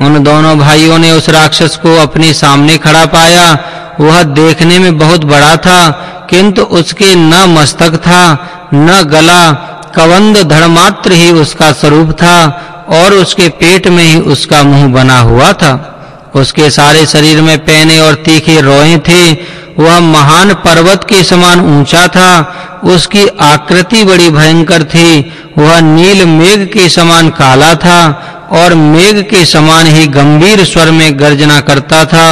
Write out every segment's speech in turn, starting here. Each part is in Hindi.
उन दोनों भाइयों ने उस राक्षस को अपने सामने खड़ा पाया। वह देखने में बहुत बड़ा था, किंतु उसके न मस्तक था, न गला, कवंद धड़ मात्र ही उसका स्वरूप था, और उसके पेट में ही उसका मुँह बना हुआ था। उसके सारे शरीर में पैने और तीखे रोए थे। वह महान पर्वत के समान ऊँचा था, उसकी आकृति बड़ी भयंकर थी। वह नील मेघ के समान काला था और मेघ के समान ही गंभीर स्वर में गर्जना करता था।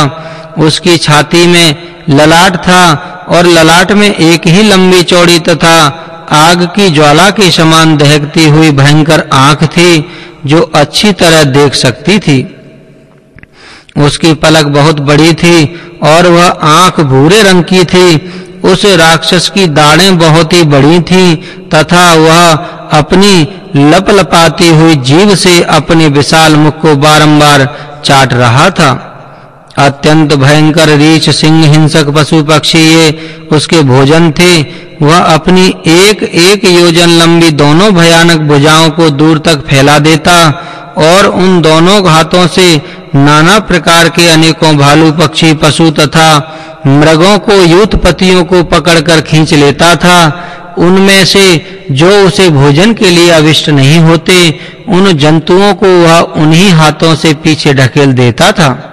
उसकी छाती में ललाट था और ललाट में एक ही लंबी चौड़ी तथा आग की ज्वाला के समान दहकती हुई भयंकर आँख थी, जो अच्छी तरह देख सकती थी। उसकी पलक बहुत बड़ी थी और वह आँख भूरे रंग की थी उस राक्षस की दाढ़ें बहुत ही बड़ी थीं, तथा वह अपनी लपलपाती हुई जीभ से अपने विशाल मुख को बारंबार चाट रहा था। अत्यंत भयंकर रीछ सिंह हिंसक पशु पक्षी ये उसके भोजन थे। वह अपनी एक एक योजन लंबी दोनों भयानक भुजाओं को दूर तक फैला देता और उन दोनों हाथों से नाना प्रकार के अनेकों भालू पक्षी, पशु तथा मृगों को, युद्धपतियों को पकड़कर खींच लेता था। उनमें से जो उसे भोजन के लिए अविष्ट नहीं होते, उन जंतुओं को वह उन्हीं हाथों से पीछे ढकेल देता था।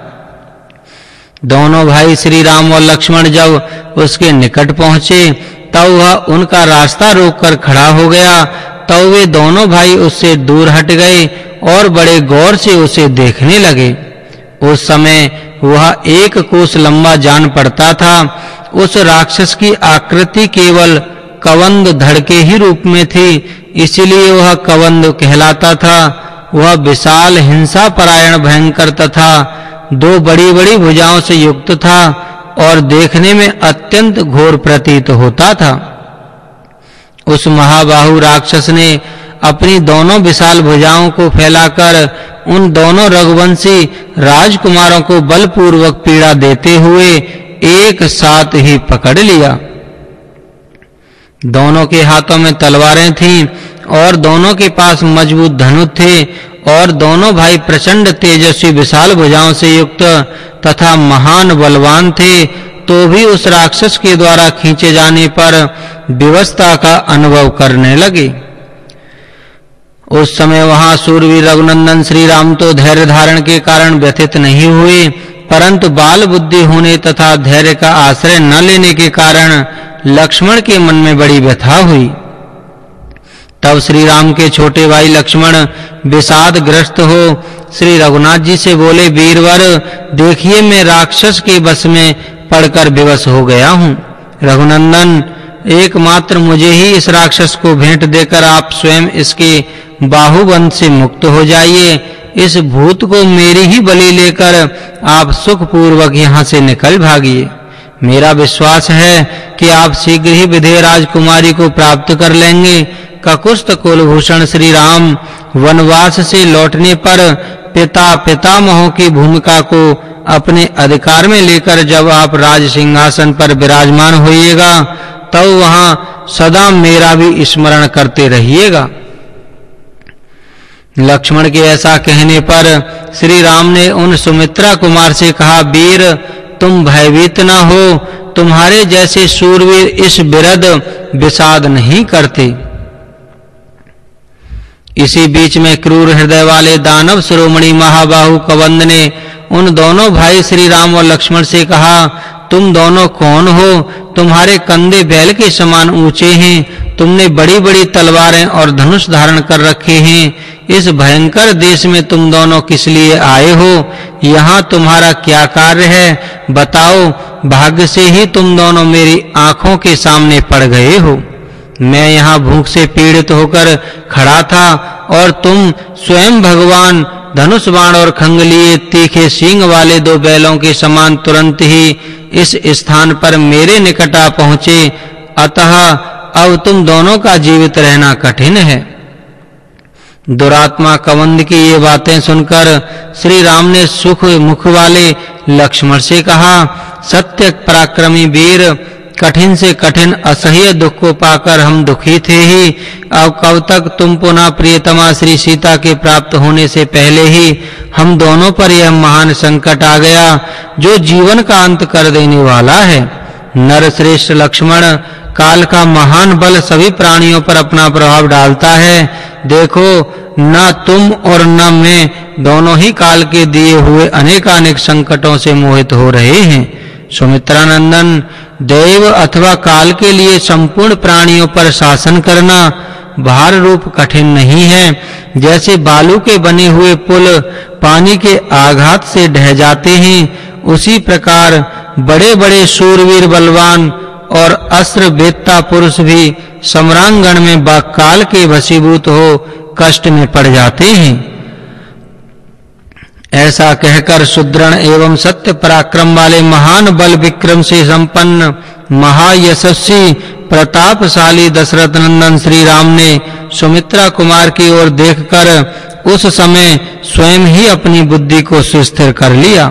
दोनों भाई श्री राम और लक्ष्मण जब उसके निकट पहुँचे, तब वह उनका रास्ता रोककर खड़ा हो गया। तब वे दोनों भाई उससे दूर हट गए और बड़े गौर से उसे देखने लगे। उस समय वह एक कोस लंबा जान पड़ता था। उस राक्षस की आकृति केवल कवंद धड़ के ही रूप में थी, इसलिए वह कवंद कहलाता था। वह विशाल हिंसा परायण भयंकर तथा दो बड़ी-बड़ी भुजाओं से युक्त था और देखने में अत्यंत घोर प्रतीत होता था। उस महाबाहु राक्षस ने अपनी दोनों विशाल भुजाओं को फैलाकर उन दोनों रघुवंशी राजकुमारों को बलपूर्वक पीड़ा देते हुए एक साथ ही पकड़ लिया। दोनों के हाथों में तलवारें थीं और दोनों के पास मज़बूत धनुष थे और दोनों भाई प्रचंड तेजस्वी विशाल भुजाओं से युक्त तथा महान बलवान थे तो भी उस राक्षस के द्वारा खींचे जाने पर विवस्था का अनुभव करने लगे। उस समय वहाँ सूरवीर रघुनंदन श्री राम तो धैर्य धारण के कारण व्यथित नहीं हुए, परंतु बाल बुद्धि होने तथा धैर्य का आश्रय न लेने के कारण लक्ष्मण के मन में बड़ी व्यथा हुई। तब श्री राम के छोटे भाई लक्ष्मण विषाद ग्रस्त हो श्री रघुनाथ जी से बोले, वीरवर, देखिए मैं राक्षस के बस में पड़कर विवश हो गया हूँ। रघुनंदन एकमात्र मुझे ही इस राक्षस को भेंट देकर आप स्वयं इसके बाहुबंध से मुक्त हो जाइए। इस भूत को मेरी ही बलि लेकर आप सुख पूर्वक यहाँ से निकल भागिए। मेरा विश्वास है कि आप शीघ्र ही विधेय राजकुमारी को प्राप्त कर लेंगे। ककुस्त कुलभूषण श्री राम वनवास से लौटने पर पिता पितामहों की भूमिका को अपने अधिकार में लेकर जब आप राज सिंहासन पर विराजमान होइएगा तब वहाँ सदा मेरा भी स्मरण करते रहिएगा। लक्ष्मण के ऐसा कहने पर श्री राम ने उन सुमित्रा कुमार से कहा, वीर, तुम भयभीत न हो, तुम्हारे जैसे सूरवीर इस विरद विषाद नहीं करते। इसी बीच में क्रूर हृदय वाले दानव शिरोमणि महाबाहु कवंद ने उन दोनों भाई श्री राम और लक्ष्मण से कहा, तुम दोनों कौन हो? तुम्हारे कंधे बैल के समान ऊँचे हैं। तुमने बड़ी-बड़ी तलवारें और धनुष धारण कर रखे हैं। इस भयंकर देश में तुम दोनों किस लिए आए हो? यहाँ तुम्हारा क्या कार्य है? बताओ, भाग्य से ही तुम दोनों मेरी आँखों के सामने पड़ गए हो। मैं यहाँ भूख से पीड़ित होकर खड़ा था और तुम स्वयं भगवान धनुष बाण और खंग लिए तीखे सींग वाले दो बैलों के समान तुरंत ही इस स्थान पर मेरे निकट आ पहुँचे। अतः अब तुम दोनों का जीवित रहना कठिन है। दुरात्मा कवंद की ये बातें सुनकर श्री राम ने सुख मुख वाले लक्ष्मण से कहा, सत्य पराक्रमी वीर कठिन से कठिन असह्य दुख को पाकर हम दुखी थे ही। अब कब तक तुम पुनः प्रियतमा श्री सीता के प्राप्त होने से पहले ही हम दोनों पर यह महान संकट आ गया, जो जीवन का अंत कर देने वाला है। नर श्रेष्ठ लक्ष्मण, काल का महान बल सभी प्राणियों पर अपना प्रभाव डालता है। देखो, न तुम और न मैं दोनों ही काल के दिए हुए अनेकानेक संकटों से मोहित हो रहे हैं। सुमित्रानंदन, देव अथवा काल के लिए संपूर्ण प्राणियों पर शासन करना भार रूप कठिन नहीं है। जैसे बालू के बने हुए पुल पानी के आघात से ढह जाते हैं, उसी प्रकार बड़े-बड़े शूरवीर बलवान और अस्त्र बेत्ता पुरुष भी सम्रांगण में बाकाल के वशीभूत हो कष्ट में पड़ जाते हैं। ऐसा कहकर सुदृढ़ एवं सत्य पराक्रम वाले महान बल विक्रम से संपन्न महायशस्वी प्रतापशाली दशरथ नंदन श्री राम ने सुमित्रा कुमार की ओर देखकर उस समय स्वयं ही अपनी बुद्धि को सुस्थिर कर लिया।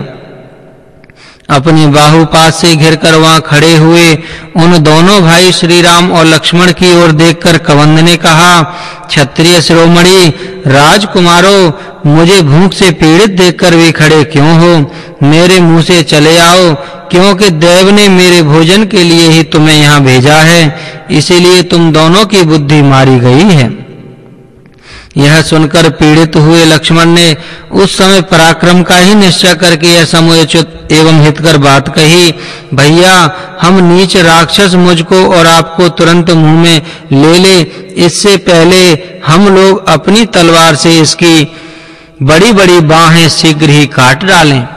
अपनी बाहुपात से घिरकर वहाँ खड़े हुए उन दोनों भाई श्री राम और लक्ष्मण की ओर देखकर कवंद ने कहा, क्षत्रिय शिरोमणि, राजकुमारों, मुझे भूख से पीड़ित देखकर वे खड़े क्यों हो? मेरे मुँह से चले आओ, क्योंकि देव ने मेरे भोजन के लिए ही तुम्हें यहाँ भेजा है। इसीलिए तुम दोनों की बुद्धि मारी गई है। यह सुनकर पीड़ित हुए लक्ष्मण ने उस समय पराक्रम का ही निश्चय करके यह समुचित एवं हितकर बात कही, भैया, हम नीच राक्षस मुझको और आपको तुरंत मुँह में ले ले, इससे पहले हम लोग अपनी तलवार से इसकी बड़ी-बड़ी बाहें शीघ्र ही काट डालें।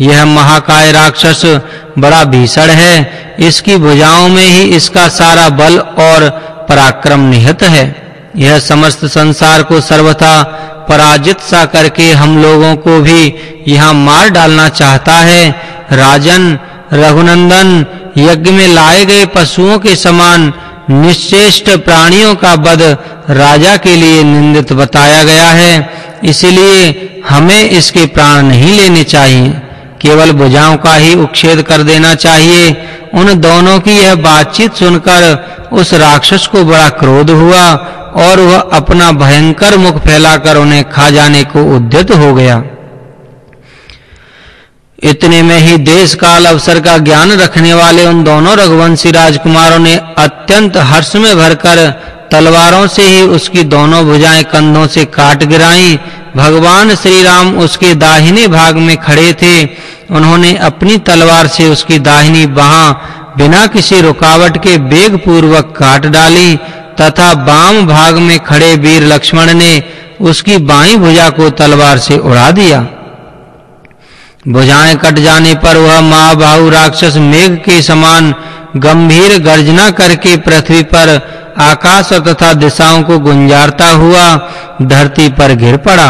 यह महाकाय राक्षस बड़ा भीषण है, इसकी भुजाओं में ही इसका सारा बल और पराक्रम निहित है। यह समस्त संसार को सर्वथा पराजित सा करके हम लोगों को भी यहाँ मार डालना चाहता है। राजन, रघुनंदन, यज्ञ में लाए गए पशुओं के समान निश्चेष्ट प्राणियों का वध राजा के लिए निंदित बताया गया है। इसलिए हमें इसके प्राण नहीं लेने चाहिए। केवल भुजाओं का ही उच्छेद कर देना चाहिए। उन दोनों की यह बातचीत सुनकर उस राक्षस को बड़ा क्रोध हुआ और वह अपना भयंकर मुख फैलाकर उन्हें खा जाने को उद्यत हो गया। इतने में ही देश काल अवसर का ज्ञान रखने वाले उन दोनों रघुवंशी राजकुमारों ने अत्यंत हर्ष में भरकर तलवारों से ही उसकी दोनों भुजाएँ कंधों से काट गिराईं। भगवान श्री राम उसके दाहिने भाग में खड़े थे। उन्होंने अपनी तलवार से उसकी दाहिनी बाह बिना किसी रुकावट के वेग पूर्वक काट डाली तथा बाम भाग में खड़े वीर लक्ष्मण ने उसकी बाईं भुजा को तलवार से उड़ा दिया। भुजाएँ कट जाने पर वह महाबाहु राक्षस मेघ के समान गंभीर गर्जना करके पृथ्वी पर आकाश तथा दिशाओं को गुंजारता हुआ धरती पर गिर पड़ा।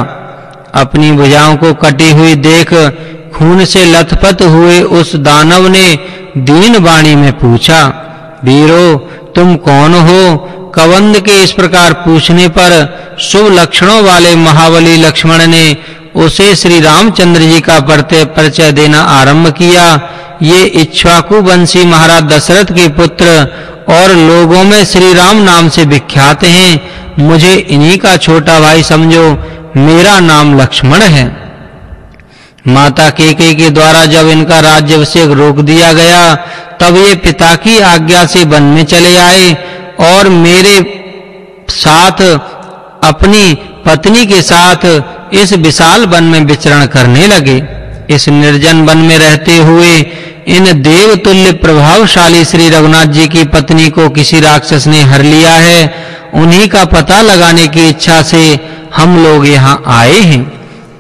अपनी भुजाओं को कटी हुई देख खून से लथपथ हुए उस दानव ने दीन वाणी में पूछा, वीरो, तुम कौन हो? कवंद के इस प्रकार पूछने पर शुभ लक्षणों वाले महाबली लक्ष्मण ने उसे श्री रामचंद्र जी का परिचय देना आरंभ किया। ये इच्छाकु वंशी महाराज दशरथ के पुत्र और लोगों में श्री राम नाम से विख्यात हैं। मुझे इन्हीं का छोटा भाई समझो, मेरा नाम लक्ष्मण है। माता केके के द्वारा जब इनका राज्याभिषेक रोक दिया गया, तब ये पिता की आज्ञा से वन में चले आए और मेरे साथ अपनी पत्नी के साथ इस विशाल वन में विचरण करने लगे। इस निर्जन वन में रहते हुए इन देवतुल्य प्रभावशाली श्री रघुनाथ जी की पत्नी को किसी राक्षस ने हर लिया है। उन्हीं का पता लगाने की इच्छा से हम लोग यहाँ आए हैं।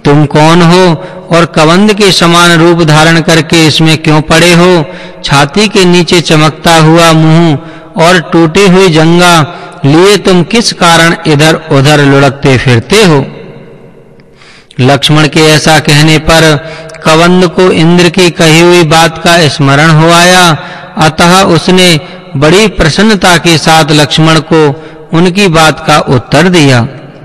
तुम कौन हो और कवंद के समान रूप धारण करके इसमें क्यों पड़े हो? छाती के नीचे चमकता हुआ मुँह और टूटी हुई जंगा, लिए तुम किस कारण इधर-उधर लुढ़कते फिरते हो? लक्ष्मण के ऐसा कहने पर कवंद को इंद्र की कही हुई बात का स्मरण हो आया। अतः उसने बड़ी प्रसन्नता के साथ लक्ष्मण को उनकी बात का उत्तर दिया।